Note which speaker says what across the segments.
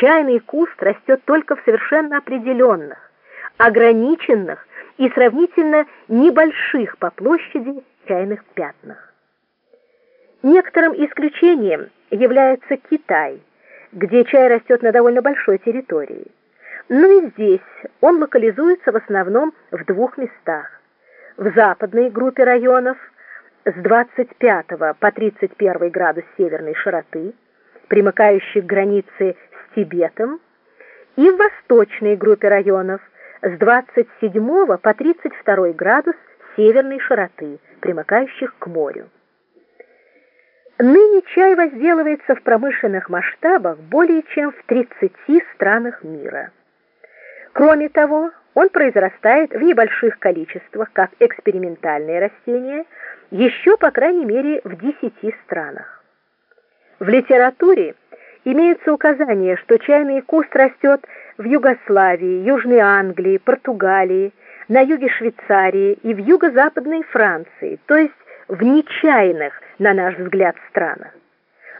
Speaker 1: чайный куст растет только в совершенно определенных, ограниченных и сравнительно небольших по площади чайных пятнах. Некоторым исключением является Китай, где чай растет на довольно большой территории. Но и здесь он локализуется в основном в двух местах. В западной группе районов с 25 по 31 градус северной широты, примыкающих к границе Тибетом, и в восточной группе районов с 27 по 32 градус северной широты, примыкающих к морю. Ныне чай возделывается в промышленных масштабах более чем в 30 странах мира. Кроме того, он произрастает в небольших количествах как экспериментальные растения еще, по крайней мере, в 10 странах. В литературе имеются указания, что чайный куст растет в Югославии, Южной Англии, Португалии, на юге Швейцарии и в юго-западной Франции, то есть в нечаянных, на наш взгляд, странах.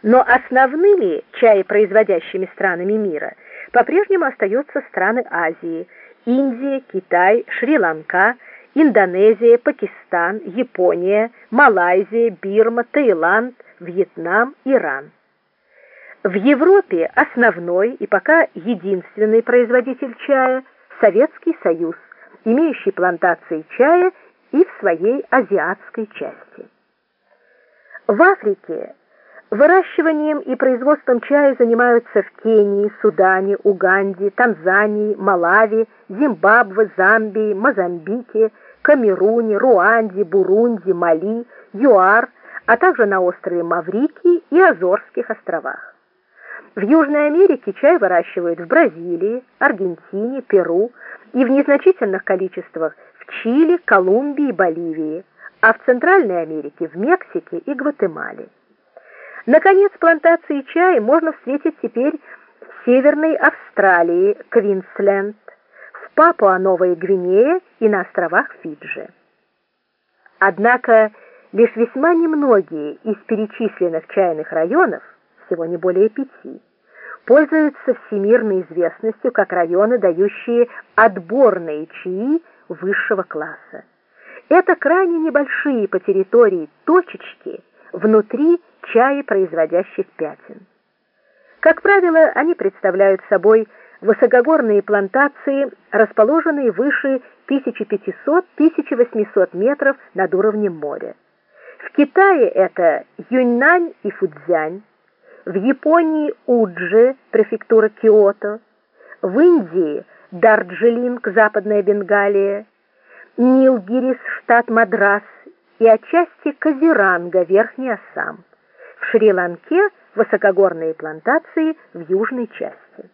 Speaker 1: Но основными чаепроизводящими странами мира по-прежнему остаются страны Азии – Индия, Китай, Шри-Ланка, Индонезия, Пакистан, Япония, Малайзия, Бирма, Таиланд, Вьетнам, Иран. В Европе основной и пока единственный производитель чая – Советский Союз, имеющий плантации чая и в своей азиатской части. В Африке выращиванием и производством чая занимаются в Кении, Судане, Уганде, Танзании, Малави, Зимбабве, Замбии, Мозамбике, Камеруне, Руанде, Бурунди, Мали, ЮАР, а также на острове Маврикий и Азорских островах. В Южной Америке чай выращивают в Бразилии, Аргентине, Перу и в незначительных количествах Чили, Колумбии, Боливии, а в Центральной Америке в Мексике и Гватемале. Наконец, плантации чая можно встретить теперь в Северной Австралии, Квинсленд, в Папуа-Новой Гвинее и на островах Фиджи. Однако лишь весьма немногие из перечисленных чайных районов, всего не более пяти, пользуются всемирной известностью как районы, дающие отборные чаи высшего класса. Это крайне небольшие по территории точечки внутри чаепроизводящих пятен. Как правило, они представляют собой высокогорные плантации, расположенные выше 1500-1800 метров над уровнем моря. В Китае это Юньнань и Фудзянь, в Японии Уджи, префектура Киото, в Индии Дарджилинг, Западная Бенгалия, Нилгирис, штат Мадрас и отчасти Казиранга, Верхний Ассам. В Шри-Ланке высокогорные плантации в южной части.